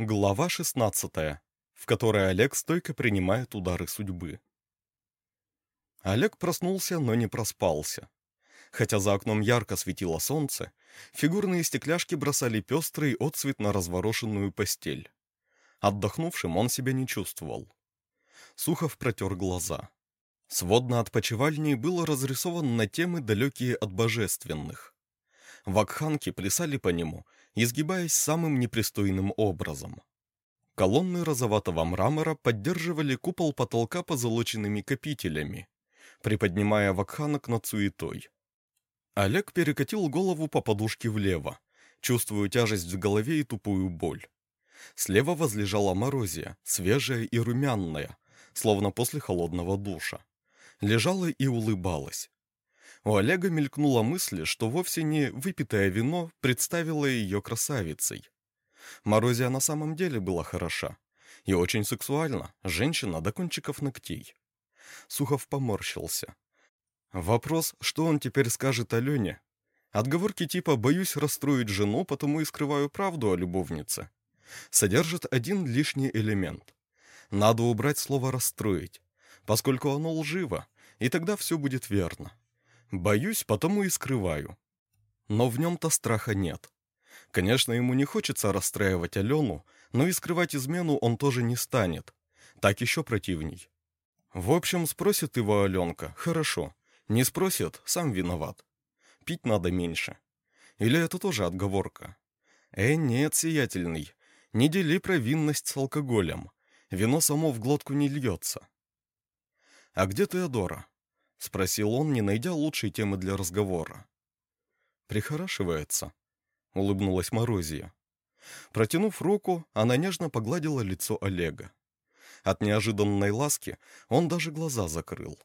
Глава 16, в которой Олег стойко принимает удары судьбы. Олег проснулся, но не проспался. Хотя за окном ярко светило солнце, фигурные стекляшки бросали пестрый отцвет на разворошенную постель. Отдохнувшим он себя не чувствовал. Сухов протер глаза. Сводно от почевальни было разрисовано на темы, далекие от божественных. Вакханки плясали по нему — изгибаясь самым непристойным образом. Колонны розоватого мрамора поддерживали купол потолка позолоченными капителями, приподнимая вакханок над суетой. Олег перекатил голову по подушке влево, чувствуя тяжесть в голове и тупую боль. Слева возлежала морозия, свежая и румяная, словно после холодного душа. Лежала и улыбалась. У Олега мелькнула мысль, что вовсе не выпитое вино представило ее красавицей. Морозия на самом деле была хороша. И очень сексуальна, женщина до кончиков ногтей. Сухов поморщился. Вопрос, что он теперь скажет Алене? Отговорки типа «боюсь расстроить жену, потому и скрываю правду о любовнице» содержит один лишний элемент. Надо убрать слово «расстроить», поскольку оно лживо, и тогда все будет верно. Боюсь, потому и скрываю. Но в нем-то страха нет. Конечно, ему не хочется расстраивать Алену, но и скрывать измену он тоже не станет. Так еще противней. В общем, спросит его Аленка, хорошо. Не спросит, сам виноват. Пить надо меньше. Или это тоже отговорка? Э, нет, сиятельный. Не дели провинность с алкоголем. Вино само в глотку не льется. А где Теодора? — спросил он, не найдя лучшей темы для разговора. «Прихорашивается», — улыбнулась Морозия. Протянув руку, она нежно погладила лицо Олега. От неожиданной ласки он даже глаза закрыл.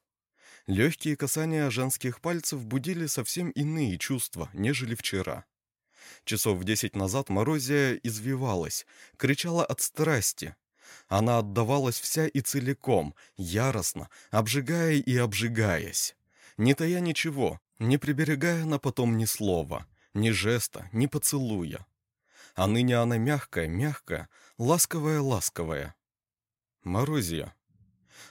Легкие касания женских пальцев будили совсем иные чувства, нежели вчера. Часов в десять назад Морозия извивалась, кричала от страсти, она отдавалась вся и целиком, яростно, обжигая и обжигаясь. Не тая ничего, не приберегая на потом ни слова, ни жеста, ни поцелуя. А ныне она мягкая, мягкая, ласковая, ласковая. Морозия.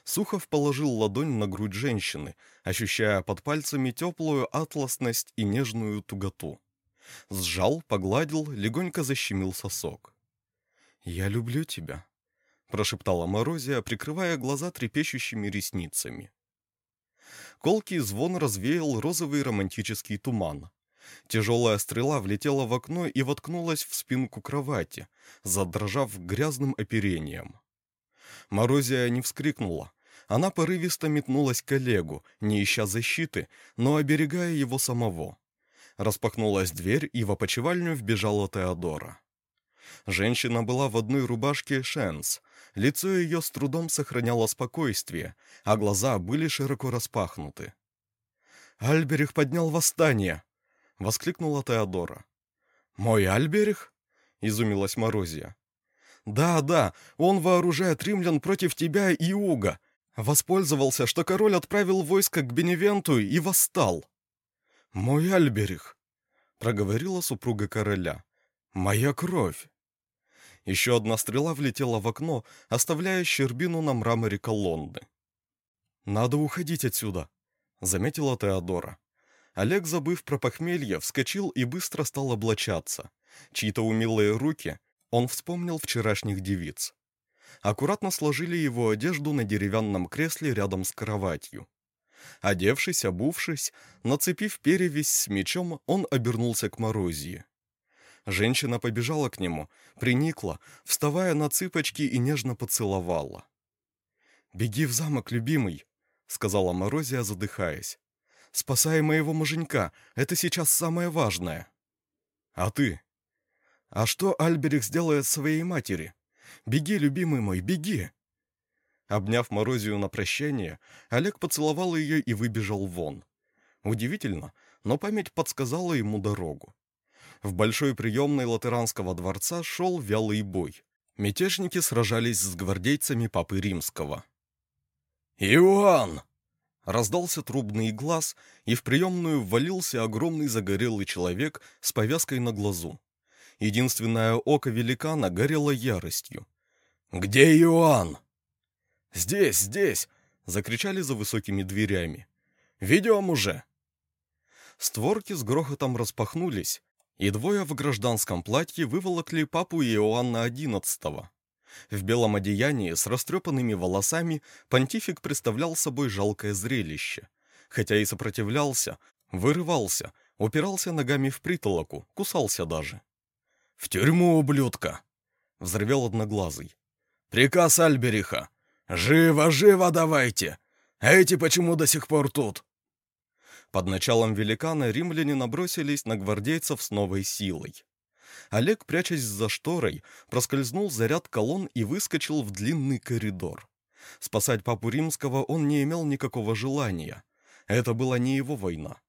Сухов положил ладонь на грудь женщины, ощущая под пальцами теплую атласность и нежную туготу. Сжал, погладил, легонько защемил сосок. «Я люблю тебя», прошептала Морозия, прикрывая глаза трепещущими ресницами. Колкий звон развеял розовый романтический туман. Тяжелая стрела влетела в окно и воткнулась в спинку кровати, задрожав грязным оперением. Морозия не вскрикнула. Она порывисто метнулась к Олегу, не ища защиты, но оберегая его самого. Распахнулась дверь, и в опочивальню вбежала Теодора. Женщина была в одной рубашке Шенс, Лицо ее с трудом сохраняло спокойствие, а глаза были широко распахнуты. «Альберих поднял восстание!» — воскликнула Теодора. «Мой Альберих?» — изумилась Морозия. «Да, да, он вооружает римлян против тебя и Уга. Воспользовался, что король отправил войско к Беневенту и восстал». «Мой Альберих!» — проговорила супруга короля. «Моя кровь!» Еще одна стрела влетела в окно, оставляя щербину на мраморе колонны. «Надо уходить отсюда», — заметила Теодора. Олег, забыв про похмелье, вскочил и быстро стал облачаться. Чьи-то умелые руки, он вспомнил вчерашних девиц. Аккуратно сложили его одежду на деревянном кресле рядом с кроватью. Одевшись, обувшись, нацепив перевязь с мечом, он обернулся к Морозии. Женщина побежала к нему, приникла, вставая на цыпочки и нежно поцеловала. «Беги в замок, любимый», — сказала Морозия, задыхаясь. «Спасай моего муженька, это сейчас самое важное». «А ты?» «А что Альберих сделает своей матери? Беги, любимый мой, беги!» Обняв Морозию на прощание, Олег поцеловал ее и выбежал вон. Удивительно, но память подсказала ему дорогу. В большой приемной Латеранского дворца шел вялый бой. Мятежники сражались с гвардейцами Папы Римского. «Иоанн!» Раздался трубный глаз, и в приемную ввалился огромный загорелый человек с повязкой на глазу. Единственное око великана горело яростью. «Где Иоанн?» «Здесь, здесь!» — закричали за высокими дверями. «Ведем уже!» Створки с грохотом распахнулись, и двое в гражданском платье выволокли папу Иоанна XI. В белом одеянии с растрепанными волосами понтифик представлял собой жалкое зрелище. Хотя и сопротивлялся, вырывался, упирался ногами в притолоку, кусался даже. «В тюрьму, ублюдка!» — взревел одноглазый. «Приказ Альбериха! Живо, живо давайте! Эти почему до сих пор тут?» Под началом великана римляне набросились на гвардейцев с новой силой. Олег, прячась за шторой, проскользнул за ряд колонн и выскочил в длинный коридор. Спасать папу римского он не имел никакого желания. Это была не его война.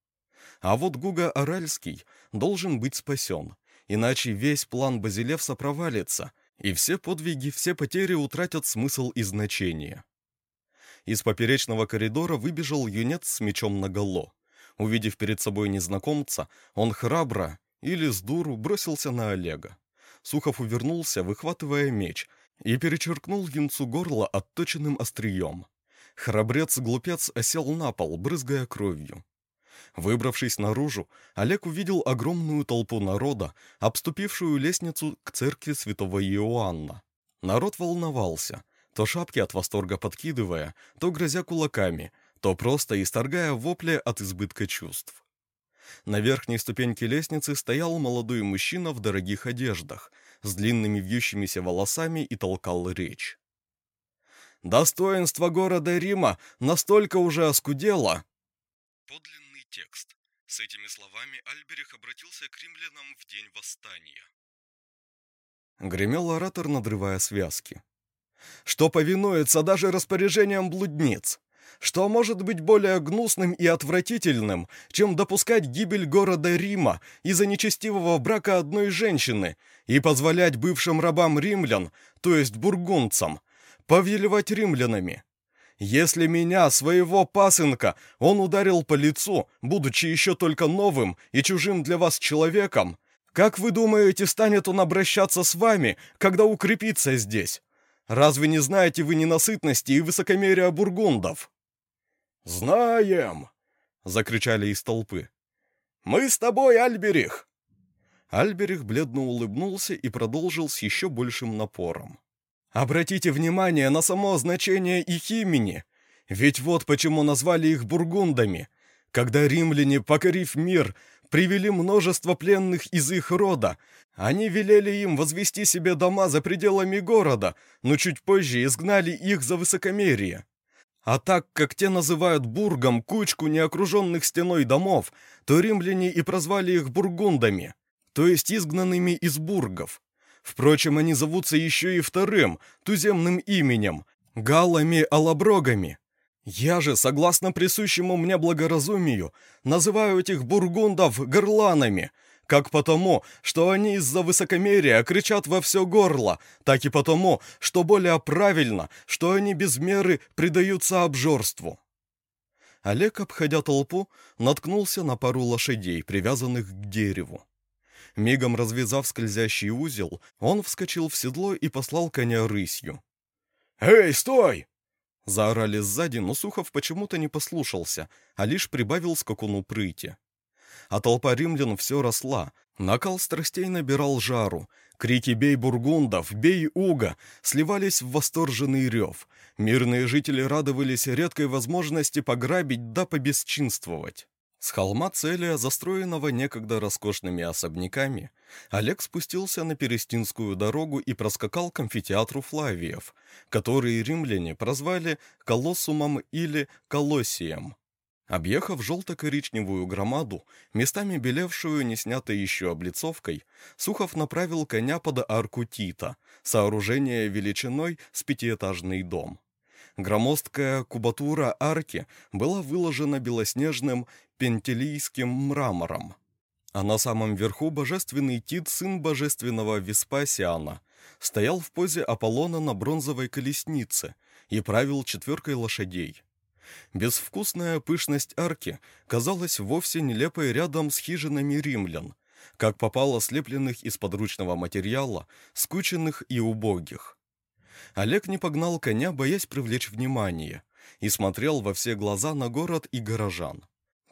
А вот Гуга Аральский должен быть спасен, иначе весь план Базилевса провалится, и все подвиги, все потери утратят смысл и значение. Из поперечного коридора выбежал юнец с мечом наголо. Увидев перед собой незнакомца, он храбро или с дуру бросился на Олега. Сухов увернулся, выхватывая меч, и перечеркнул юнцу горло отточенным острием. Храбрец-глупец осел на пол, брызгая кровью. Выбравшись наружу, Олег увидел огромную толпу народа, обступившую лестницу к церкви святого Иоанна. Народ волновался, то шапки от восторга подкидывая, то грозя кулаками, то просто исторгая вопли от избытка чувств. На верхней ступеньке лестницы стоял молодой мужчина в дорогих одеждах, с длинными вьющимися волосами и толкал речь. «Достоинство города Рима настолько уже оскудело!» Подлинный текст. С этими словами Альберих обратился к римлянам в день восстания. Гремел оратор, надрывая связки. «Что повинуется даже распоряжениям блудниц!» Что может быть более гнусным и отвратительным, чем допускать гибель города Рима из-за нечестивого брака одной женщины и позволять бывшим рабам римлян, то есть бургундцам, повелевать римлянами? Если меня, своего пасынка, он ударил по лицу, будучи еще только новым и чужим для вас человеком, как вы думаете, станет он обращаться с вами, когда укрепится здесь? Разве не знаете вы ненасытности и высокомерия бургундов?» «Знаем!» — закричали из толпы. «Мы с тобой, Альберих!» Альберих бледно улыбнулся и продолжил с еще большим напором. «Обратите внимание на само значение их имени. Ведь вот почему назвали их бургундами. Когда римляне, покорив мир, привели множество пленных из их рода, они велели им возвести себе дома за пределами города, но чуть позже изгнали их за высокомерие. А так как те называют бургом кучку неокруженных стеной домов, то римляне и прозвали их бургундами, то есть изгнанными из бургов. Впрочем, они зовутся еще и вторым, туземным именем – галлами-алаброгами. Я же, согласно присущему мне благоразумию, называю этих бургундов горланами – как потому, что они из-за высокомерия кричат во все горло, так и потому, что более правильно, что они без меры предаются обжорству. Олег, обходя толпу, наткнулся на пару лошадей, привязанных к дереву. Мигом развязав скользящий узел, он вскочил в седло и послал коня рысью. «Эй, стой!» Заорали сзади, но Сухов почему-то не послушался, а лишь прибавил скакуну прыти а толпа римлян все росла. Накал страстей набирал жару. Крики «Бей бургундов! Бей уга!» сливались в восторженный рев. Мирные жители радовались редкой возможности пограбить да побесчинствовать. С холма Целия, застроенного некогда роскошными особняками, Олег спустился на Перестинскую дорогу и проскакал к амфитеатру Флавиев, который римляне прозвали Колоссумом или Колоссием. Объехав желто-коричневую громаду, местами белевшую неснятой еще облицовкой, Сухов направил коня под арку Тита, сооружение величиной с пятиэтажный дом. Громоздкая кубатура арки была выложена белоснежным пентелийским мрамором. А на самом верху божественный Тит, сын божественного Веспасиана, стоял в позе Аполлона на бронзовой колеснице и правил четверкой лошадей. Безвкусная пышность арки казалась вовсе нелепой рядом с хижинами римлян, как попало слепленных из подручного материала, скученных и убогих. Олег не погнал коня, боясь привлечь внимание, и смотрел во все глаза на город и горожан.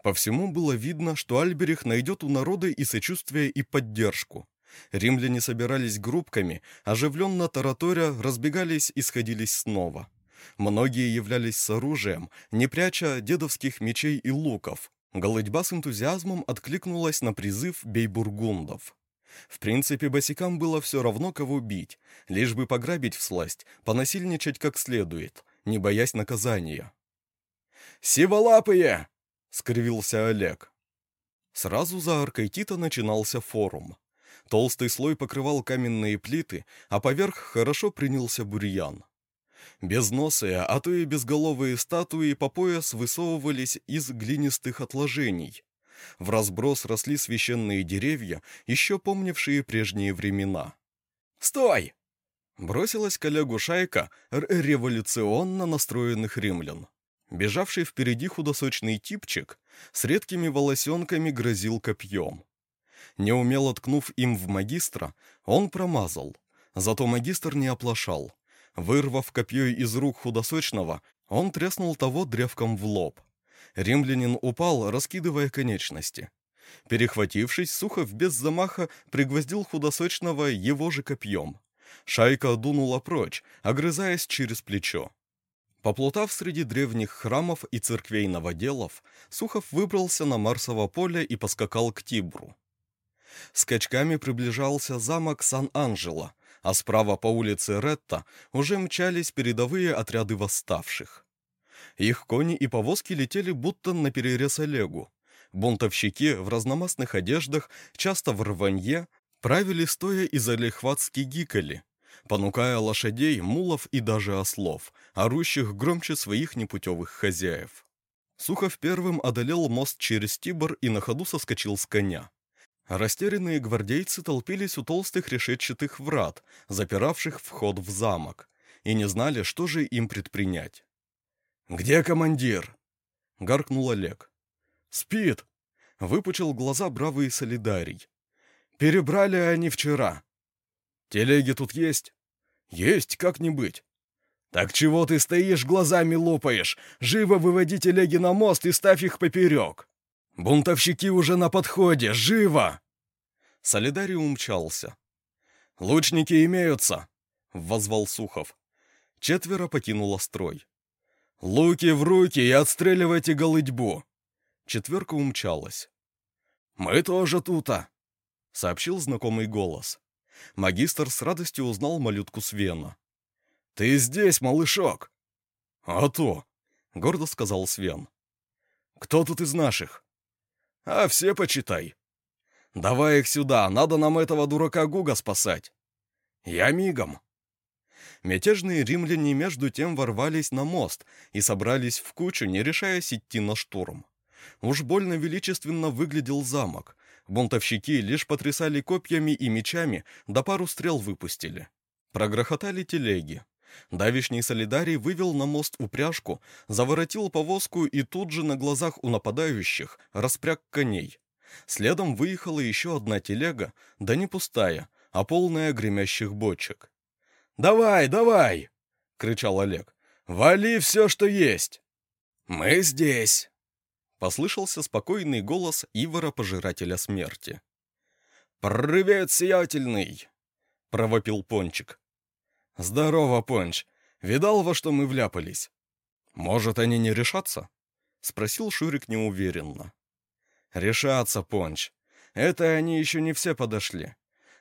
По всему было видно, что Альберих найдет у народа и сочувствие, и поддержку. Римляне собирались группками, оживленно тараторя, разбегались и сходились снова. Многие являлись с оружием, не пряча дедовских мечей и луков. Голодьба с энтузиазмом откликнулась на призыв «Бей бургундов». В принципе, босикам было все равно, кого бить, лишь бы пограбить всласть, понасильничать как следует, не боясь наказания. «Сиволапые!» — скривился Олег. Сразу за аркой Тита начинался форум. Толстый слой покрывал каменные плиты, а поверх хорошо принялся бурьян. Безносые, а то и безголовые статуи по пояс высовывались из глинистых отложений. В разброс росли священные деревья, еще помнившие прежние времена. «Стой!» Бросилась коллегу шайка революционно настроенных римлян. Бежавший впереди худосочный типчик с редкими волосенками грозил копьем. Неумело ткнув им в магистра, он промазал. Зато магистр не оплошал. Вырвав копье из рук худосочного, он треснул того древком в лоб. Римлянин упал, раскидывая конечности. Перехватившись, Сухов без замаха пригвоздил худосочного его же копьем. Шайка дунула прочь, огрызаясь через плечо. Поплутав среди древних храмов и церквей новоделов, Сухов выбрался на Марсово поле и поскакал к Тибру. Скачками приближался замок Сан-Анджело, а справа по улице Ретта уже мчались передовые отряды восставших. Их кони и повозки летели будто на перерез Олегу. Бунтовщики в разномастных одеждах, часто в рванье, правили стоя и залихватски гикали, понукая лошадей, мулов и даже ослов, орущих громче своих непутевых хозяев. Сухов первым одолел мост через Тибр и на ходу соскочил с коня. Растерянные гвардейцы толпились у толстых решетчатых врат, запиравших вход в замок, и не знали, что же им предпринять. «Где командир?» — гаркнул Олег. «Спит!» — выпучил глаза бравый солидарий. «Перебрали они вчера». «Телеги тут есть?» «Есть, как не быть». «Так чего ты стоишь, глазами лопаешь? Живо выводи телеги на мост и ставь их поперек!» «Бунтовщики уже на подходе! Живо!» Солидарий умчался. «Лучники имеются!» — воззвал Сухов. Четверо покинуло строй. «Луки в руки и отстреливайте голыдьбу!» Четверка умчалась. «Мы тоже тута!» — сообщил знакомый голос. Магистр с радостью узнал малютку Свена. «Ты здесь, малышок!» «А то!» — гордо сказал Свен. «Кто тут из наших?» А все почитай. Давай их сюда, надо нам этого дурака Гуга спасать. Я мигом. Мятежные римляне между тем ворвались на мост и собрались в кучу, не решаясь идти на штурм. Уж больно величественно выглядел замок. Бунтовщики лишь потрясали копьями и мечами, да пару стрел выпустили. Прогрохотали телеги. Давишний солидарий вывел на мост упряжку, заворотил повозку и тут же на глазах у нападающих распряг коней. Следом выехала еще одна телега, да не пустая, а полная гремящих бочек. «Давай, давай!» — кричал Олег. «Вали все, что есть!» «Мы здесь!» — послышался спокойный голос Ивара-пожирателя смерти. «Привет, сиятельный!» — провопил Пончик. «Здорово, Понч. Видал, во что мы вляпались?» «Может, они не решатся?» — спросил Шурик неуверенно. «Решатся, Понч. Это они еще не все подошли.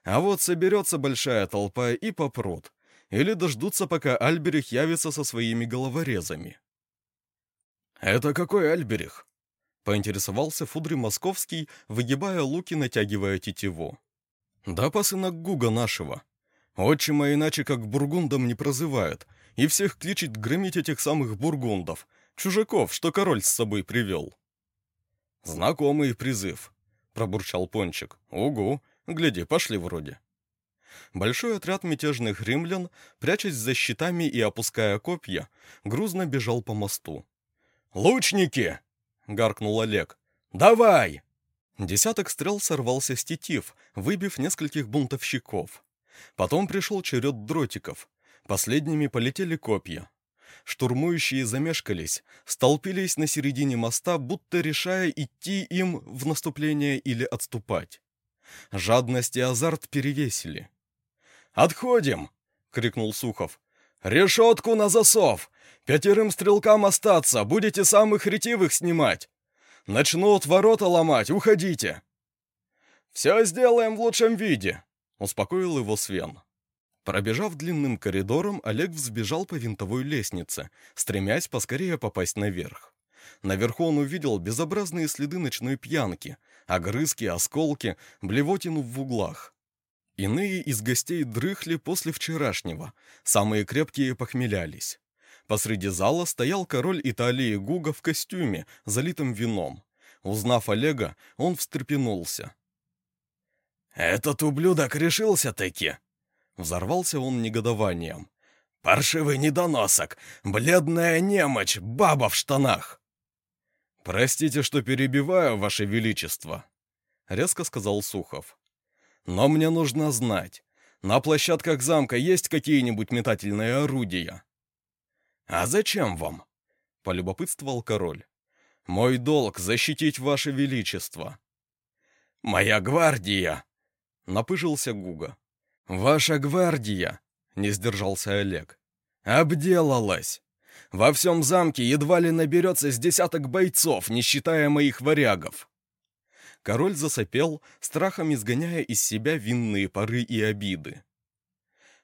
А вот соберется большая толпа и попрут. Или дождутся, пока Альберих явится со своими головорезами». «Это какой Альберих?» — поинтересовался Фудри Московский, выгибая луки, натягивая тетиву. «Да посынок Гуга нашего», Отчима иначе как бургундом не прозывают, и всех кличет громить этих самых бургундов, чужаков, что король с собой привел. «Знакомый призыв», — пробурчал Пончик. «Угу, гляди, пошли вроде». Большой отряд мятежных римлян, прячась за щитами и опуская копья, грузно бежал по мосту. «Лучники!» — гаркнул Олег. «Давай!» Десяток стрел сорвался с тетив, выбив нескольких бунтовщиков. Потом пришел черед дротиков. Последними полетели копья. Штурмующие замешкались, столпились на середине моста, будто решая, идти им в наступление или отступать. Жадность и азарт перевесили. «Отходим!» — крикнул Сухов. «Решетку на засов! Пятерым стрелкам остаться, будете самых ретивых снимать! Начнут ворота ломать, уходите!» «Все сделаем в лучшем виде», — успокоил его Свен. Пробежав длинным коридором, Олег взбежал по винтовой лестнице, стремясь поскорее попасть наверх. Наверху он увидел безобразные следы ночной пьянки, огрызки, осколки, блевотину в углах. Иные из гостей дрыхли после вчерашнего, самые крепкие похмелялись. Посреди зала стоял король Италии Гуга в костюме, залитым вином. Узнав Олега, он встрепенулся. «Этот ублюдок решился-таки!» Взорвался он негодованием. «Паршивый недоносок! Бледная немочь! Баба в штанах!» «Простите, что перебиваю, Ваше Величество», — резко сказал Сухов. «Но мне нужно знать, на площадках замка есть какие-нибудь метательные орудия?» «А зачем вам?» — полюбопытствовал король. «Мой долг — защитить ваше величество». «Моя гвардия!» — напыжился Гуга. «Ваша гвардия!» — не сдержался Олег. «Обделалась! Во всем замке едва ли наберется с десяток бойцов, не считая моих варягов!» Король засопел, страхом изгоняя из себя винные пары и обиды.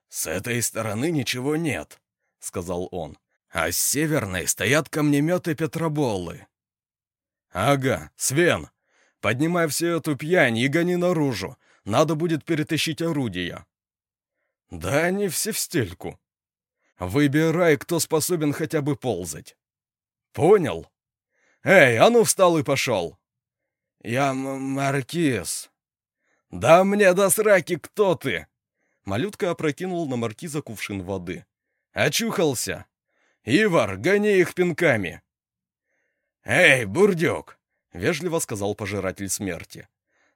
«С этой стороны ничего нет», — сказал он а с северной стоят камнеметы Петроболы. «Ага, Свен, поднимай всю эту пьянь и гони наружу, надо будет перетащить орудия». «Да они все в стельку. Выбирай, кто способен хотя бы ползать». «Понял? Эй, а ну встал и пошел!» «Я маркиз». «Да мне до сраки, кто ты?» Малютка опрокинул на маркиза кувшин воды. «Очухался!» «Ивар, гони их пинками!» «Эй, бурдюк!» — вежливо сказал пожиратель смерти.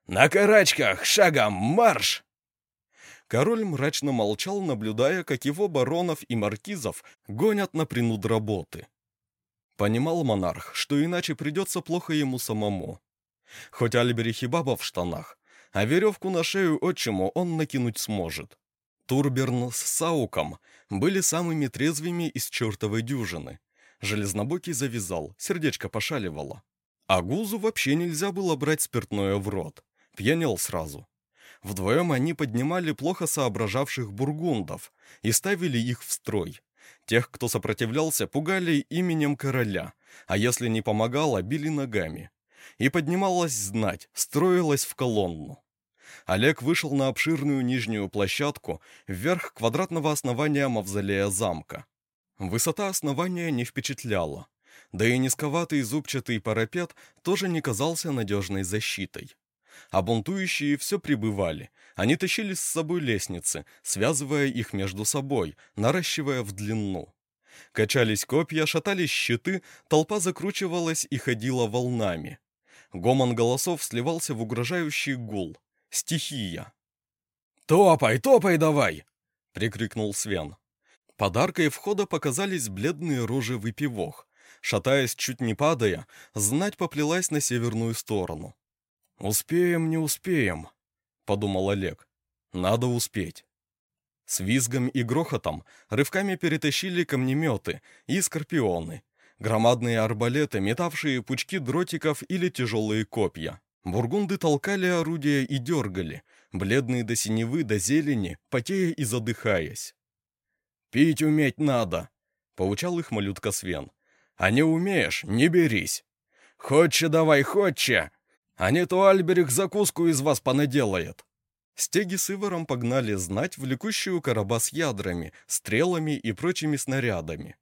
«На карачках, шагом, марш!» Король мрачно молчал, наблюдая, как его баронов и маркизов гонят на принуд работы. Понимал монарх, что иначе придется плохо ему самому. Хоть Альберих и баба в штанах, а веревку на шею отчиму он накинуть сможет. Турберн с Сауком были самыми трезвыми из чертовой дюжины. Железнобокий завязал, сердечко пошаливало. А Гузу вообще нельзя было брать спиртное в рот. Пьянел сразу. Вдвоем они поднимали плохо соображавших бургундов и ставили их в строй. Тех, кто сопротивлялся, пугали именем короля, а если не помогало, били ногами. И поднималась знать, строилась в колонну. Олег вышел на обширную нижнюю площадку вверх квадратного основания мавзолея замка. Высота основания не впечатляла, да и низковатый зубчатый парапет тоже не казался надежной защитой. А бунтующие все прибывали, они тащили с собой лестницы, связывая их между собой, наращивая в длину. Качались копья, шатались щиты, толпа закручивалась и ходила волнами. Гомон голосов сливался в угрожающий гул стихия. «Топай, топай давай!» — прикрикнул Свен. Подаркой входа показались бледные рожи выпивох. Шатаясь, чуть не падая, знать поплелась на северную сторону. «Успеем, не успеем», — подумал Олег. «Надо успеть». С визгом и грохотом рывками перетащили камнеметы и скорпионы, громадные арбалеты, метавшие пучки дротиков или тяжелые копья. Бургунды толкали орудия и дергали, бледные до синевы, до зелени, потея и задыхаясь. «Пить уметь надо», — поучал их малютка Свен. «А не умеешь, не берись. Хоче давай, хоче, а не то Альберих закуску из вас понаделает». Стеги с Иваром погнали знать влекущую короба с ядрами, стрелами и прочими снарядами.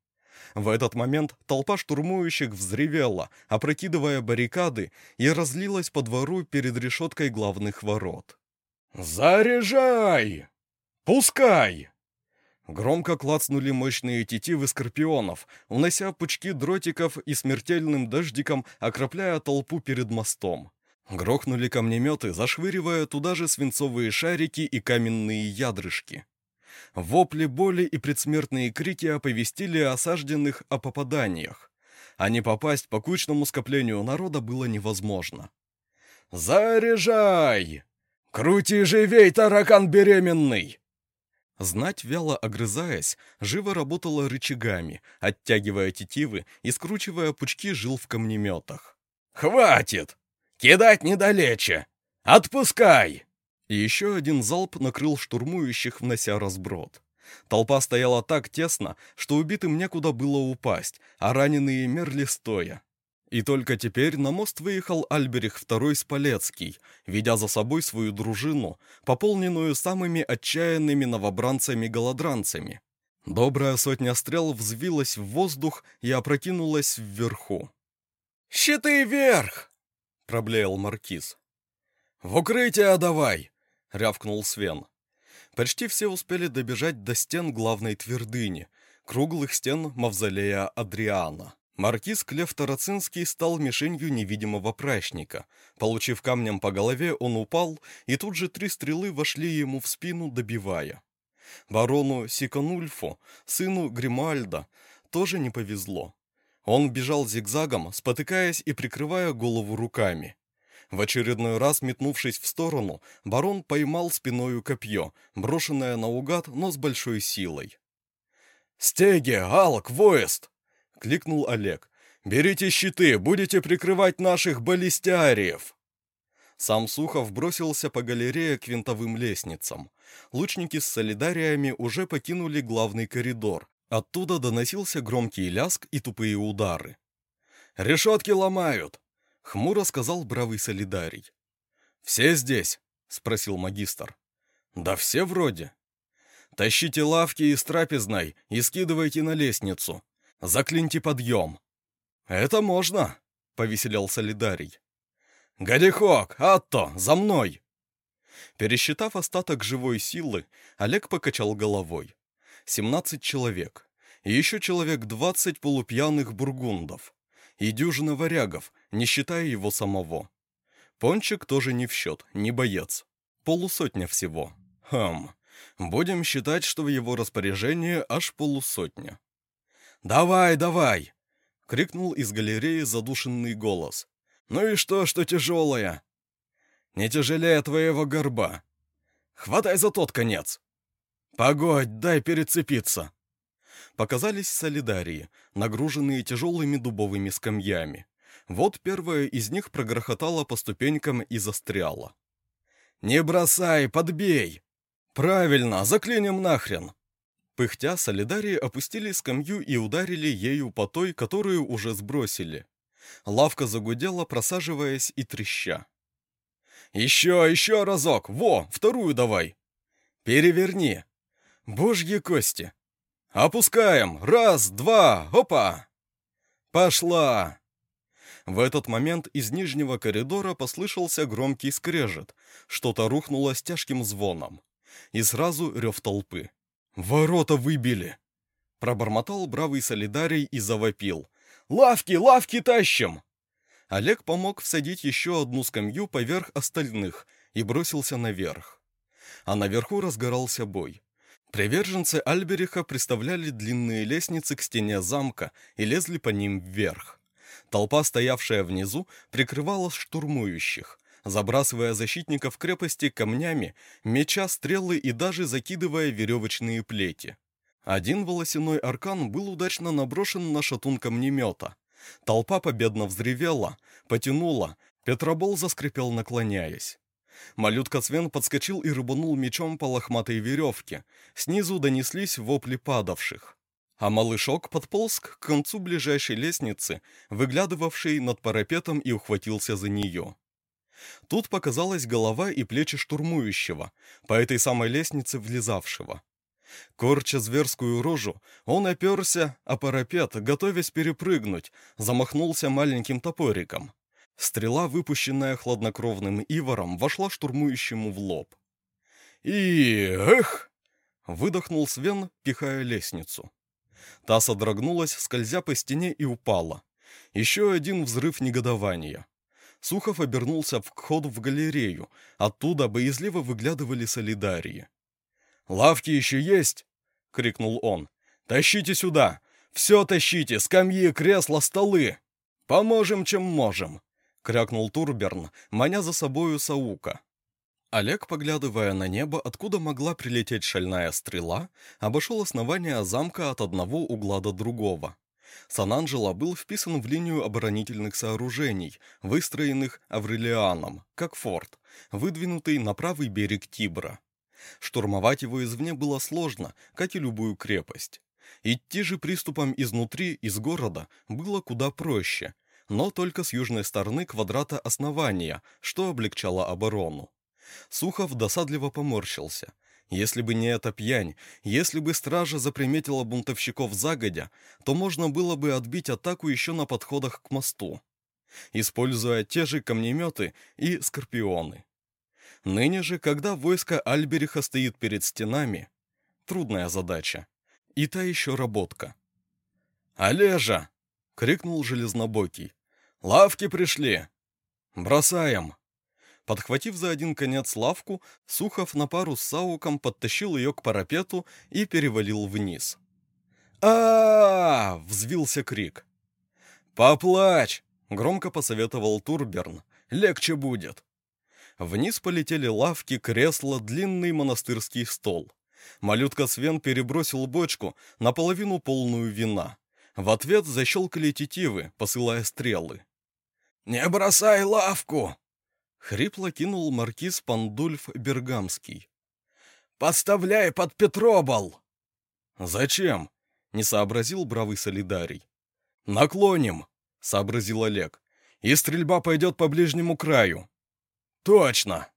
В этот момент толпа штурмующих взревела, опрокидывая баррикады, и разлилась по двору перед решеткой главных ворот. «Заряжай! Пускай!» Громко клацнули мощные тетивы скорпионов, унося пучки дротиков и смертельным дождиком окропляя толпу перед мостом. Грохнули камнеметы, зашвыривая туда же свинцовые шарики и каменные ядрышки. Вопли боли и предсмертные крики оповестили осажденных о попаданиях, а не попасть по кучному скоплению народа было невозможно. «Заряжай! Крути живей, таракан беременный!» Знать, вяло огрызаясь, живо работала рычагами, оттягивая тетивы и скручивая пучки жил в камнеметах. «Хватит! Кидать недалече! Отпускай!» И еще один залп накрыл штурмующих, внося разброд. Толпа стояла так тесно, что убитым некуда было упасть, а раненые мерли стоя. И только теперь на мост выехал Альберих II Спалецкий, ведя за собой свою дружину, пополненную самыми отчаянными новобранцами-голодранцами. Добрая сотня стрел взвилась в воздух и опрокинулась вверху. «Щиты вверх!» — проблеял маркиз. «В укрытие давай!» — рявкнул Свен. Почти все успели добежать до стен главной твердыни, круглых стен мавзолея Адриана. Маркиз Клев Тарацинский стал мишенью невидимого прачника. Получив камнем по голове, он упал, и тут же три стрелы вошли ему в спину, добивая. Барону Сиконульфу, сыну Гримальда, тоже не повезло. Он бежал зигзагом, спотыкаясь и прикрывая голову руками. В очередной раз, метнувшись в сторону, барон поймал спиною копье, брошенное наугад, но с большой силой. «Стеги, Алк, Воест!» — кликнул Олег. «Берите щиты, будете прикрывать наших баллистяриев!» Сам Сухов бросился по галерее к винтовым лестницам. Лучники с солидариями уже покинули главный коридор. Оттуда доносился громкий ляск и тупые удары. «Решетки ломают!» — хмуро сказал бравый солидарий. «Все здесь?» — спросил магистр. «Да все вроде». «Тащите лавки из трапезной и скидывайте на лестницу. Заклиньте подъем!» «Это можно!» — повеселял Солидарий. «Гадихок! Атто! За мной!» Пересчитав остаток живой силы, Олег покачал головой. Семнадцать человек. И еще человек двадцать полупьяных бургундов. И дюжина варягов, не считая его самого. Пончик тоже не в счет, не боец. Полусотня всего. Хм. Будем считать, что в его распоряжении аж полусотня. «Давай, давай!» — крикнул из галереи задушенный голос. «Ну и что, что тяжелая?» «Не тяжелее твоего горба. Хватай за тот конец!» «Погодь, дай перецепиться!» Показались солидарии, нагруженные тяжелыми дубовыми скамьями. Вот первая из них прогрохотала по ступенькам и застряла. «Не бросай, подбей!» «Правильно, заклиним нахрен!» Пыхтя, солидарии опустили скамью и ударили ею по той, которую уже сбросили. Лавка загудела, просаживаясь и треща. «Еще, еще разок! Во, вторую давай!» «Переверни!» «Божьи кости!» «Опускаем! Раз, два, опа!» «Пошла!» В этот момент из нижнего коридора послышался громкий скрежет, что-то рухнуло с тяжким звоном. И сразу рев толпы. «Ворота выбили!» Пробормотал бравый солидарий и завопил. «Лавки, лавки тащим!» Олег помог всадить еще одну скамью поверх остальных и бросился наверх. А наверху разгорался бой. Приверженцы Альбериха приставляли длинные лестницы к стене замка и лезли по ним вверх. Толпа, стоявшая внизу, прикрывала штурмующих, забрасывая защитников крепости камнями, меча стрелы и даже закидывая веревочные плети. Один волосяной аркан был удачно наброшен на шатун камнемета. Толпа победно взревела, потянула, Петробол заскрипел, наклоняясь. Малютка Свен подскочил и рыбанул мечом по лохматой веревке. Снизу донеслись вопли падавших. А малышок подполз к концу ближайшей лестницы, выглядывавшей над парапетом и ухватился за нее. Тут показалась голова и плечи штурмующего, по этой самой лестнице влезавшего. Корча зверскую рожу, он оперся о парапет, готовясь перепрыгнуть, замахнулся маленьким топориком. Стрела, выпущенная хладнокровным Ивором, вошла штурмующему в лоб. «И... эх!» — выдохнул Свен, пихая лестницу. Та содрогнулась, скользя по стене и упала. Еще один взрыв негодования. Сухов обернулся в входу в галерею. Оттуда боязливо выглядывали солидарии. «Лавки еще есть?» — крикнул он. «Тащите сюда! Все тащите! Скамьи, кресла, столы! Поможем, чем можем!» — крякнул Турберн, маня за собою Саука. Олег, поглядывая на небо, откуда могла прилететь шальная стрела, обошел основание замка от одного угла до другого. Сан-Анджело был вписан в линию оборонительных сооружений, выстроенных Аврелианом, как форт, выдвинутый на правый берег Тибра. Штурмовать его извне было сложно, как и любую крепость. Идти же приступом изнутри, из города, было куда проще, но только с южной стороны квадрата основания, что облегчало оборону. Сухов досадливо поморщился. Если бы не эта пьянь, если бы стража заприметила бунтовщиков загодя, то можно было бы отбить атаку еще на подходах к мосту, используя те же камнеметы и скорпионы. Ныне же, когда войско Альбериха стоит перед стенами, трудная задача. И та еще работка. «Олежа!» — крикнул Железнобокий. «Лавки пришли!» «Бросаем!» Подхватив за один конец лавку, Сухов на пару с Сауком подтащил ее к парапету и перевалил вниз. а, взвился крик. «Поплачь!» — громко посоветовал Турберн. «Легче будет!» Вниз полетели лавки, кресла, длинный монастырский стол. Малютка Свен перебросил бочку, наполовину полную вина. В ответ защелкали тетивы, посылая стрелы. «Не бросай лавку!» Хрипло кинул маркиз Пандульф Бергамский. «Подставляй под Петробол!» «Зачем?» — не сообразил бравый солидарий. «Наклоним!» — сообразил Олег. «И стрельба пойдет по ближнему краю». «Точно!»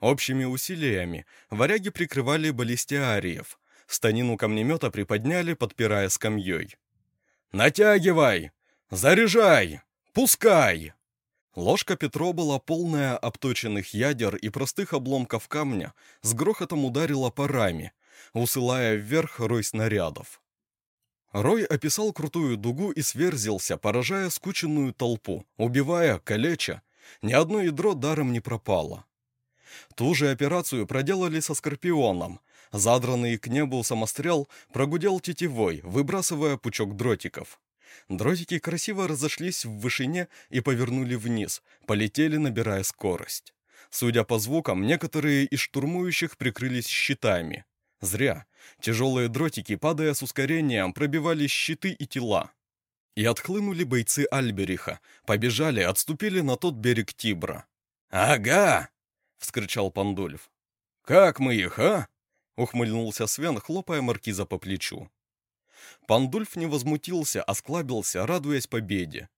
Общими усилиями варяги прикрывали баллистиариев. Станину камнемета приподняли, подпирая скамьей. «Натягивай! Заряжай! Пускай!» Ложка Петро была полная обточенных ядер и простых обломков камня, с грохотом ударила парами, усылая вверх рой снарядов. Рой описал крутую дугу и сверзился, поражая скученную толпу, убивая, калеча. Ни одно ядро даром не пропало. Ту же операцию проделали со Скорпионом. Задранный к небу самострел прогудел тетивой, выбрасывая пучок дротиков. Дротики красиво разошлись в вышине и повернули вниз, полетели, набирая скорость. Судя по звукам, некоторые из штурмующих прикрылись щитами. Зря. Тяжелые дротики, падая с ускорением, пробивали щиты и тела. И отхлынули бойцы Альбериха, побежали, отступили на тот берег Тибра. «Ага!» — вскричал Пандульф. «Как мы их, а?» — ухмыльнулся Свен, хлопая маркиза по плечу. Пандульф не возмутился, осклабился, радуясь победе.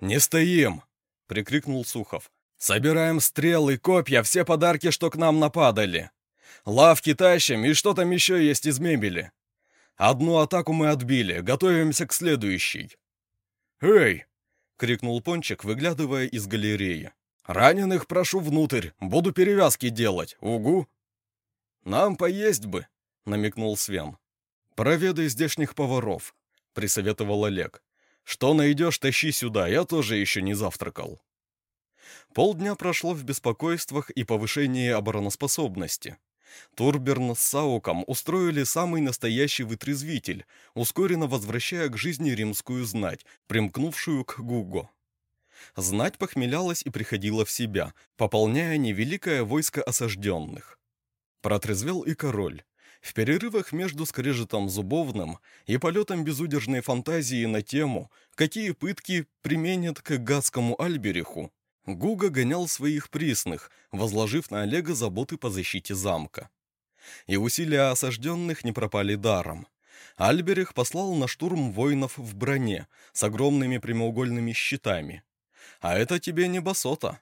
«Не стоим!» — прикрикнул Сухов. «Собираем стрелы, копья, все подарки, что к нам нападали. Лавки тащим, и что там еще есть из мебели. Одну атаку мы отбили, готовимся к следующей». «Эй!» — крикнул Пончик, выглядывая из галереи. «Раненых прошу внутрь, буду перевязки делать, угу!» «Нам поесть бы», — намекнул Свен. «Проведай здешних поваров», — присоветовал Олег. «Что найдешь, тащи сюда, я тоже еще не завтракал». Полдня прошло в беспокойствах и повышении обороноспособности. Турберн с Сауком устроили самый настоящий вытрезвитель, ускоренно возвращая к жизни римскую знать, примкнувшую к Гуго. Знать похмелялась и приходила в себя, пополняя невеликое войско осажденных. Протрезвел и король. В перерывах между скрежетом зубовным и полетом безудержной фантазии на тему, какие пытки применят к гадскому Альбериху, Гуга гонял своих присных, возложив на Олега заботы по защите замка. И усилия осажденных не пропали даром. Альберих послал на штурм воинов в броне с огромными прямоугольными щитами. А это тебе не басота.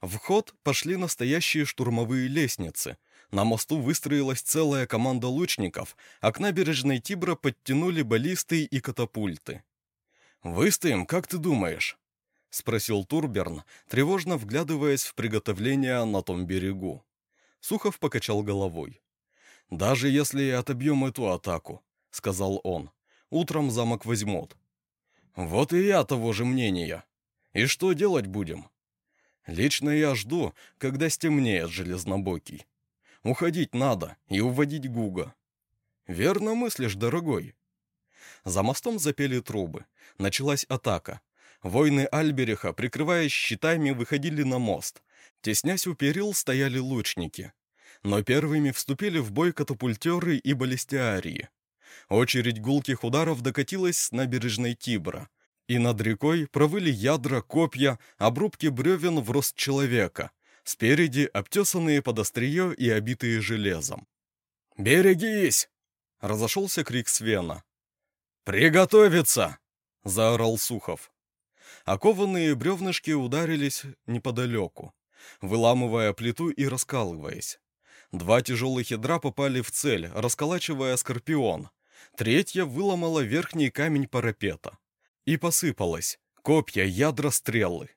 В ход пошли настоящие штурмовые лестницы. На мосту выстроилась целая команда лучников, а к набережной Тибра подтянули баллисты и катапульты. «Выстоим, как ты думаешь?» — спросил Турберн, тревожно вглядываясь в приготовления на том берегу. Сухов покачал головой. «Даже если отобьем эту атаку», — сказал он, — «утром замок возьмут». «Вот и я того же мнения», и что делать будем? Лично я жду, когда стемнеет железнобокий. Уходить надо и уводить Гуга. Верно мыслишь, дорогой. За мостом запели трубы. Началась атака. Воины Альбериха, прикрываясь щитами, выходили на мост. Теснясь у перил, стояли лучники. Но первыми вступили в бой катапультеры и баллистиарии. Очередь гулких ударов докатилась с набережной Тибра. И над рекой провыли ядра, копья, обрубки бревен в рост человека. Спереди обтесанные под острие и обитые железом. «Берегись!» — разошелся крик Свена. «Приготовиться!» — заорал Сухов. Окованные бревнышки ударились неподалеку, выламывая плиту и раскалываясь. Два тяжелых ядра попали в цель, расколачивая скорпион. Третья выломала верхний камень парапета. И посыпалась. Копья, ядра, стрелы.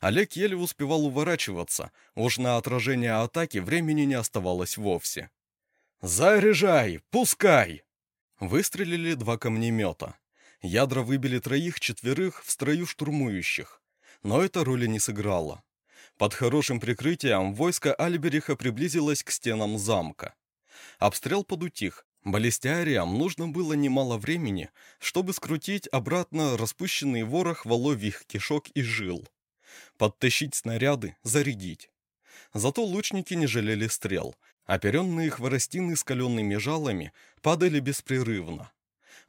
Олег еле успевал уворачиваться, уж на отражение атаки времени не оставалось вовсе. «Заряжай! Пускай!» Выстрелили два камнемета. Ядра выбили троих-четверых в строю штурмующих. Но это роли не сыграло. Под хорошим прикрытием войско Альбериха приблизилось к стенам замка. Обстрел подутих. Баллистиариям нужно было немало времени, чтобы скрутить обратно распущенный ворох воловьих кишок и жил. Подтащить снаряды, зарядить. Зато лучники не жалели стрел, Оперенные хворостины с каленными жалами падали беспрерывно.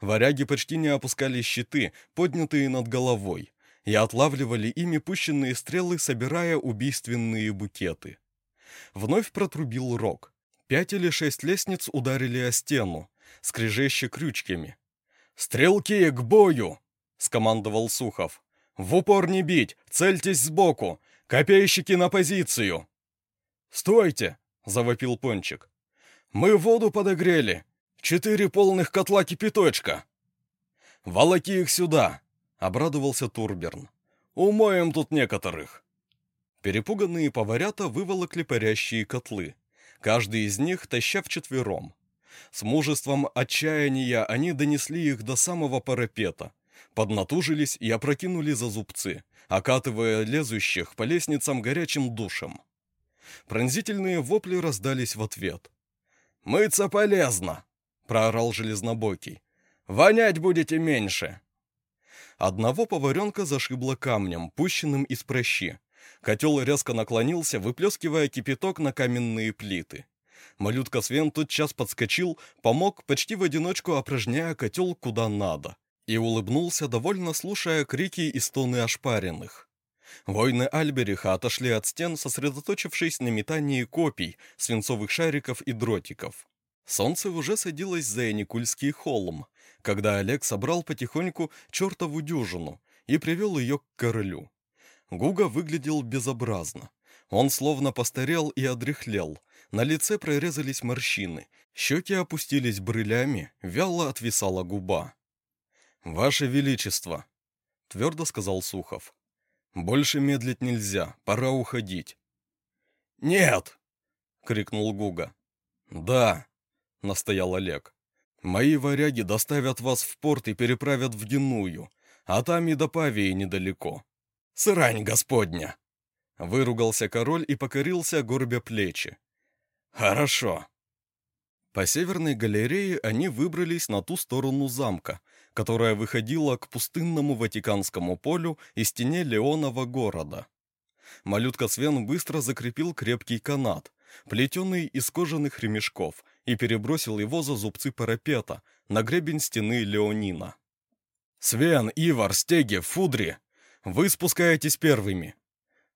Варяги почти не опускали щиты, поднятые над головой, и отлавливали ими пущенные стрелы, собирая убийственные букеты. Вновь протрубил рог. Пять или шесть лестниц ударили о стену, скрежеща крючками. «Стрелки, к бою!» — скомандовал Сухов. «В упор не бить! Цельтесь сбоку! Копейщики на позицию!» «Стойте!» завопил Пончик. «Мы воду подогрели! Четыре полных котла кипяточка!» «Волоки их сюда!» — обрадовался Турберн. «Умоем тут некоторых!» Перепуганные поварята выволокли парящие котлы, каждый из них таща вчетвером. С мужеством отчаяния они донесли их до самого парапета, поднатужились и опрокинули за зубцы, окатывая лезущих по лестницам горячим душем. Пронзительные вопли раздались в ответ. «Мыться полезно!» — проорал Железнобокий. «Вонять будете меньше!» Одного поваренка зашибло камнем, пущенным из прощи. Котел резко наклонился, выплескивая кипяток на каменные плиты. Малютка Свен тотчас подскочил, помог, почти в одиночку опражняя котел куда надо, и улыбнулся, довольно слушая крики и стоны ошпаренных. Воины Альбериха отошли от стен, сосредоточившись на метании копий, свинцовых шариков и дротиков. Солнце уже садилось за Яникульский холм, когда Олег собрал потихоньку чертову дюжину и привел ее к королю. Гуга выглядел безобразно. Он словно постарел и одряхлел, на лице прорезались морщины, щеки опустились брылями, вяло отвисала губа. «Ваше Величество!» — твердо сказал Сухов. Больше медлить нельзя, пора уходить. «Нет!» — крикнул Гуга. «Да!» — настоял Олег. «Мои варяги доставят вас в порт и переправят в Геную, а там и до Павии недалеко. Срань господня!» Выругался король и покорился, горбя плечи. «Хорошо!» По северной галерее они выбрались на ту сторону замка, которая выходила к пустынному Ватиканскому полю и стене Леонова города. Малютка Свен быстро закрепил крепкий канат, плетеный из кожаных ремешков, и перебросил его за зубцы парапета на гребень стены Леонина. «Свен, Ивар, Стеги, Фудри! Вы спускаетесь первыми!»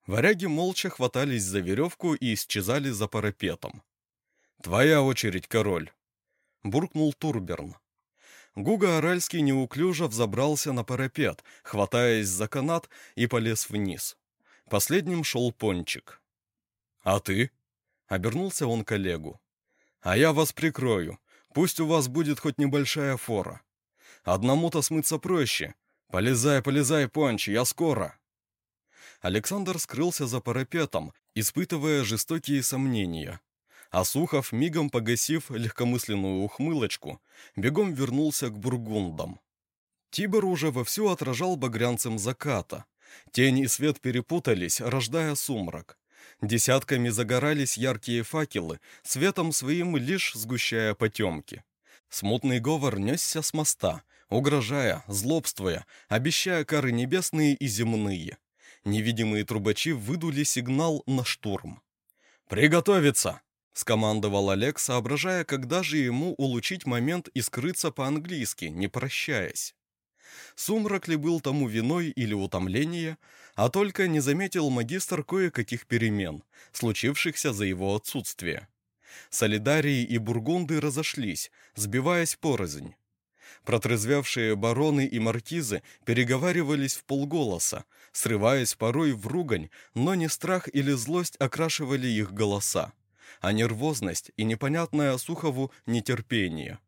Варяги молча хватались за веревку и исчезали за парапетом. «Твоя очередь, король!» — буркнул Турберн. Гуга Аральский неуклюже взобрался на парапет, хватаясь за канат и полез вниз. Последним шел Пончик. «А ты?» — обернулся он коллегу. «А я вас прикрою. Пусть у вас будет хоть небольшая фора. Одному-то смыться проще. Полезай, полезай, Понч, я скоро!» Александр скрылся за парапетом, испытывая жестокие сомнения. А Сухов, мигом погасив легкомысленную ухмылочку, бегом вернулся к бургундам. Тибр уже вовсю отражал багрянцем заката, Тень и свет перепутались, рождая сумрак. Десятками загорались яркие факелы, светом своим лишь сгущая потемки. Смутный говор несся с моста, угрожая, злобствуя, обещая кары небесные и земные. Невидимые трубачи выдули сигнал на штурм. «Приготовиться!» — скомандовал Олег, соображая, когда же ему улучить момент и скрыться по-английски, не прощаясь. Сумрак ли был тому виной или утомление, а только не заметил магистр кое-каких перемен, случившихся за его отсутствие. Солидарии и бургунды разошлись, сбиваясь порознь. Протрезвевшие бароны и маркизы переговаривались в полголоса, срываясь порой в ругань, но не страх или злость окрашивали их голоса, а нервозность и непонятное Сухову нетерпение.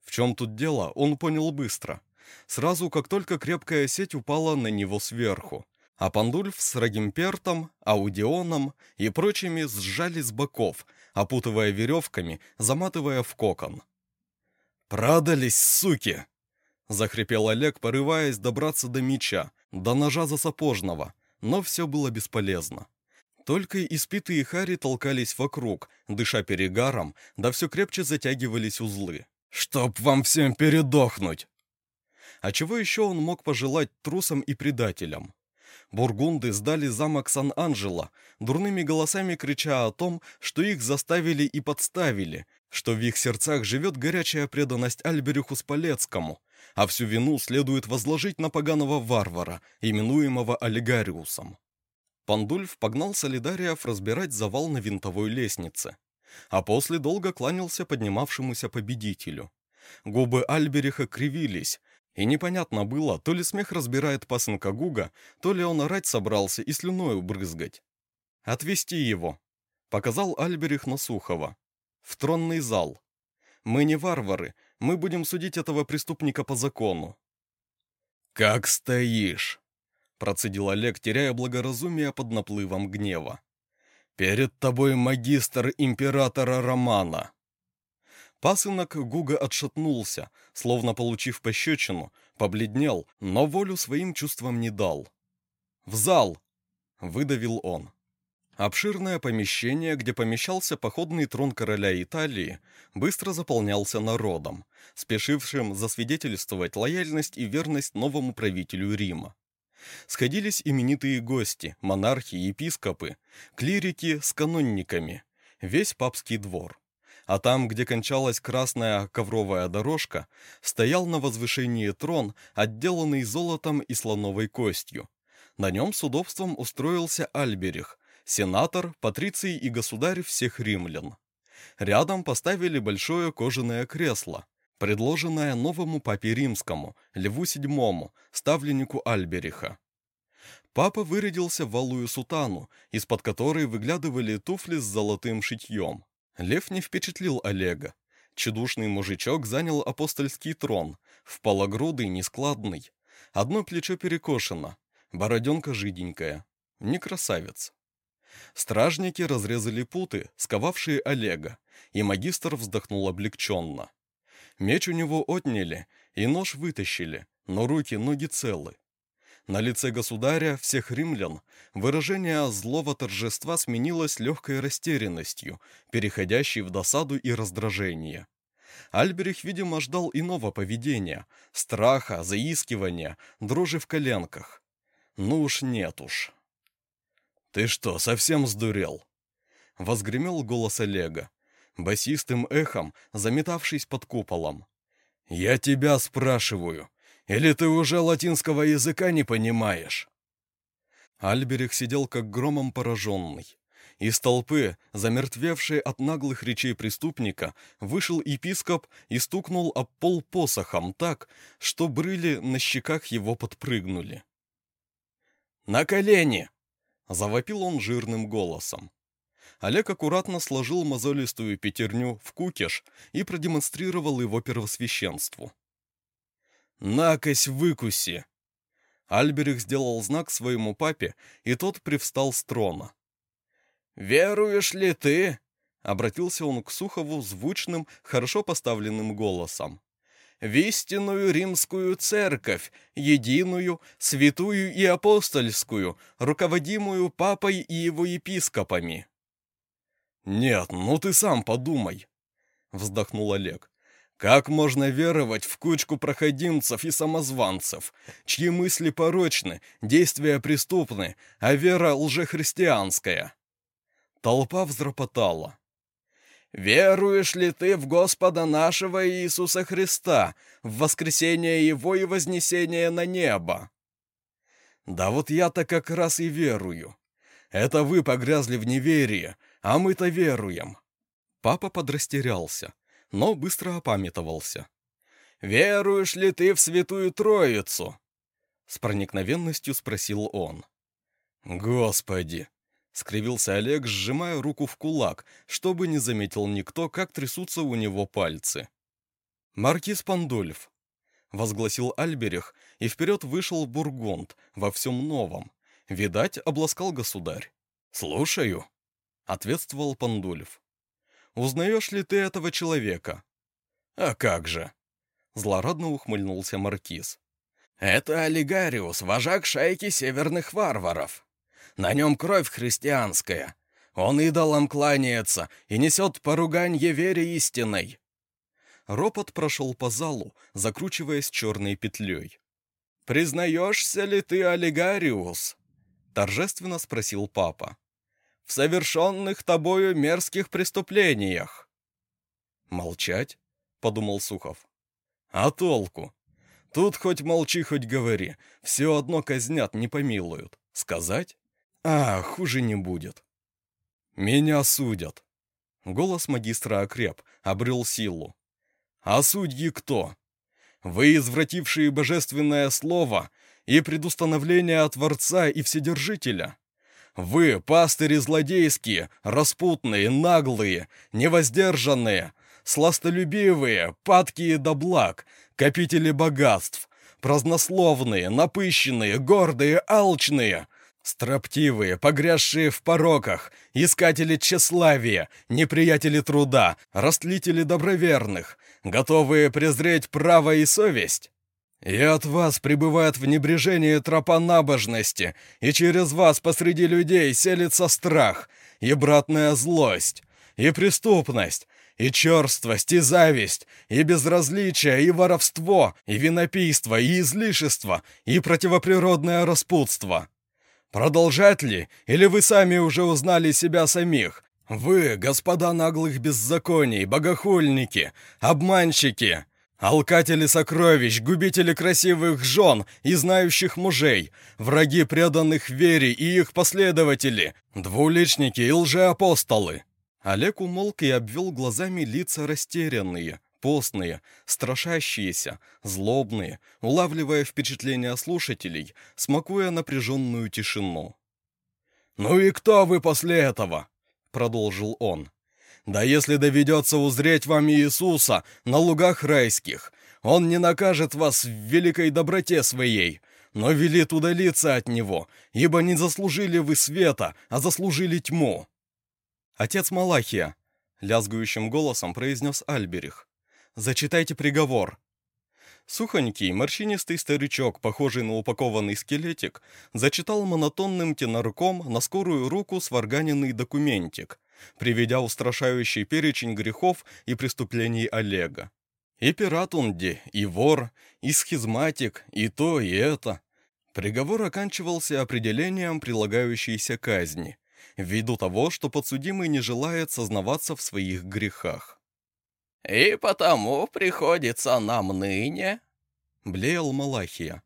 В чем тут дело, он понял быстро. Сразу, как только крепкая сеть упала на него сверху, а Пандульф с Рагимпертом, Аудионом и прочими сжали с боков, опутывая веревками, заматывая в кокон. «Продались, суки!» — захрипел Олег, порываясь добраться до меча, до ножа за сапожного, но все было бесполезно. Только испитые хари толкались вокруг, дыша перегаром, да все крепче затягивались узлы. «Чтоб вам всем передохнуть!» А чего еще он мог пожелать трусам и предателям? Бургунды сдали замок Сан-Анджело, дурными голосами крича о том, что их заставили и подставили, что в их сердцах живет горячая преданность Альберюху Спалецкому, а всю вину следует возложить на поганого варвара, именуемого Олигариусом. Пандульф погнал солидариев разбирать завал на винтовой лестнице, а после долго кланялся поднимавшемуся победителю. Губы Альбериха кривились, и непонятно было, то ли смех разбирает пасынка Гуга, то ли он орать собрался и слюною брызгать. «Отвести его», — показал Альберих на Сухова. «В тронный зал. Мы не варвары, мы будем судить этого преступника по закону». «Как стоишь!» — процедил Олег, теряя благоразумие под наплывом гнева. «Перед тобой магистр императора Романа». Пасынок Гуга отшатнулся, словно получив пощечину, побледнел, но волю своим чувствам не дал. «В зал!» — выдавил он. Обширное помещение, где помещался походный трон короля Италии, быстро заполнялся народом, спешившим засвидетельствовать лояльность и верность новому правителю Рима. Сходились именитые гости, монархи, епископы, клирики с канонниками, весь папский двор а там, где кончалась красная ковровая дорожка, стоял на возвышении трон, отделанный золотом и слоновой костью. На нем с удобством устроился Альберих, сенатор, патриций и государь всех римлян. Рядом поставили большое кожаное кресло, предложенное новому папе римскому, Льву VII, ставленнику Альбериха. Папа вырядился в валую сутану, из-под которой выглядывали туфли с золотым шитьем. Лев не впечатлил Олега. Чудушный мужичок занял апостольский трон, впалогрудый, нескладный. Одно плечо перекошено, бороденка жиденькая. Не красавец. Стражники разрезали путы, сковавшие Олега, и магистр вздохнул облегченно. Меч у него отняли, и нож вытащили, но руки-ноги целы. На лице государя всех римлян выражение злого торжества сменилось легкой растерянностью, переходящей в досаду и раздражение. Альберих, видимо, ждал иного поведения, страха, заискивания, дрожи в коленках. Ну уж нет уж. «Ты что, совсем сдурел?» Возгремел голос Олега, басистым эхом, заметавшись под куполом. «Я тебя спрашиваю, или ты уже латинского языка не понимаешь?» Альберих сидел как громом пораженный. Из толпы, замертвевшей от наглых речей преступника, вышел епископ и стукнул об пол посохом так, что брыли на щеках его подпрыгнули. «На колени!» — завопил он жирным голосом. Олег аккуратно сложил мозолистую пятерню в кукиш и продемонстрировал его первосвященству. «Накось выкуси!» Альберих сделал знак своему папе, и тот привстал с трона. «Веруешь ли ты?» — обратился он к Сухову звучным, хорошо поставленным голосом. в истинную римскую церковь, единую, святую и апостольскую, руководимую папой и его епископами». «Нет, ну ты сам подумай», — вздохнул Олег. «Как можно веровать в кучку проходимцев и самозванцев, чьи мысли порочны, действия преступны, а вера лжехристианская?» Толпа взропотала. «Веруешь ли ты в Господа нашего Иисуса Христа, в воскресение Его и вознесение на небо?» «Да вот я-то как раз и верую. Это вы погрязли в неверии, а мы-то веруем». Папа подрастерялся, но быстро опамятовался. «Веруешь ли ты в Святую Троицу?» С проникновенностью спросил он. «Господи!» — скривился Олег, сжимая руку в кулак, чтобы не заметил никто, как трясутся у него пальцы. «Маркиз Пандольф», — возгласил Альберих, и вперед вышел Бургунд во всем новом. Видать, обласкал государь. «Слушаю», — ответствовал Пандульф. «Узнаешь ли ты этого человека?» «А как же?» — злорадно ухмыльнулся Маркиз. «Это Олигариус, вожак шайки северных варваров», на нем кровь христианская. Он идолам кланяется и несет поруганье вере истинной». Ропот прошел по залу, закручиваясь черной петлей. «Признаешься ли ты, Олигариус?» — торжественно спросил папа. «В совершенных тобою мерзких преступлениях». «Молчать?» — подумал Сухов. «А толку? Тут хоть молчи, хоть говори. Все одно казнят, не помилуют. Сказать? А, хуже не будет. Меня судят. Голос магистра окреп, обрел силу. А судьи кто? Вы, извратившие божественное слово и предустановление Творца и Вседержителя. Вы, пастыри злодейские, распутные, наглые, невоздержанные, сластолюбивые, падкие до благ, копители богатств, празднословные, напыщенные, гордые, алчные — Строптивые, погрязшие в пороках, искатели тщеславия, неприятели труда, растлители доброверных, готовые презреть право и совесть. И от вас пребывает в небрежении тропа набожности, и через вас посреди людей селится страх, и братная злость, и преступность, и черствость, и зависть, и безразличие, и воровство, и винопийство, и излишество, и противоприродное распутство. Продолжать ли, или вы сами уже узнали себя самих? Вы, господа наглых беззаконий, богохульники, обманщики, алкатели сокровищ, губители красивых жен и знающих мужей, враги преданных вере и их последователи, двуличники и лжеапостолы». Олег умолк и обвел глазами лица растерянные, постные, страшащиеся, злобные, улавливая впечатления слушателей, смакуя напряженную тишину. «Ну и кто вы после этого?» — продолжил он. «Да если доведется узреть вам Иисуса на лугах райских, Он не накажет вас в великой доброте своей, но велит удалиться от Него, ибо не заслужили вы света, а заслужили тьму». «Отец Малахия», — лязгающим голосом произнес Альберих, Зачитайте приговор». Сухонький, морщинистый старичок, похожий на упакованный скелетик, зачитал монотонным тенорком на скорую руку сварганенный документик, приведя устрашающий перечень грехов и преступлений Олега. И пират и вор, и схизматик, и то, и это. Приговор оканчивался определением прилагающейся казни, ввиду того, что подсудимый не желает сознаваться в своих грехах. «И потому приходится нам ныне», — блеял Малахия,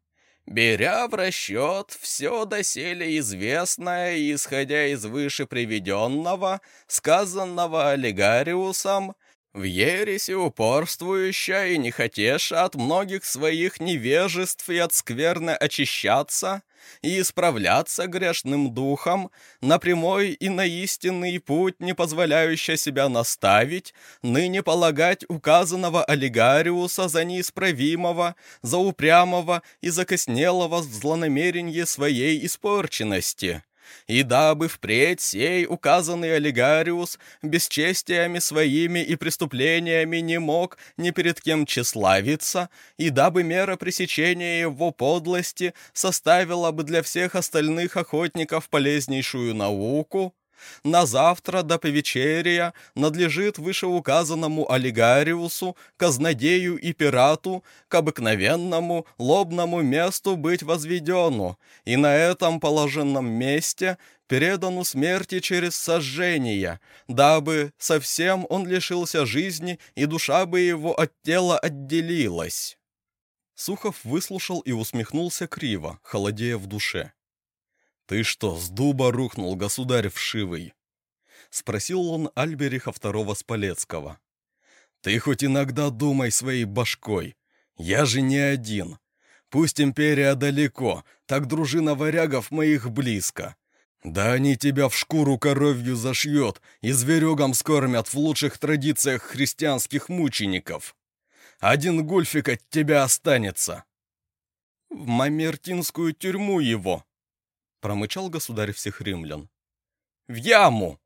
«беря в расчет все доселе известное, исходя из выше приведенного, сказанного Олигариусом, в ересе упорствующая и не хотеша от многих своих невежеств и от скверны очищаться и исправляться грешным духом, на прямой и на истинный путь, не позволяющий себя наставить, ныне полагать указанного олигариуса за неисправимого, за упрямого и закоснелого в злонамеренье своей испорченности» и дабы впредь сей указанный олигариус бесчестиями своими и преступлениями не мог ни перед кем тщеславиться, и дабы мера пресечения его подлости составила бы для всех остальных охотников полезнейшую науку, на завтра до повечерия надлежит вышеуказанному олигариусу, казнодею и пирату к обыкновенному лобному месту быть возведену, и на этом положенном месте передану смерти через сожжение, дабы совсем он лишился жизни, и душа бы его от тела отделилась». Сухов выслушал и усмехнулся криво, холодея в душе. «Ты что, с дуба рухнул, государь вшивый?» — спросил он Альбериха второго Сполецкого. «Ты хоть иногда думай своей башкой. Я же не один. Пусть империя далеко, так дружина варягов моих близко. Да они тебя в шкуру коровью зашьет и зверюгам скормят в лучших традициях христианских мучеников. Один гульфик от тебя останется». «В Мамертинскую тюрьму его», промычал государь всех римлян. «В яму!»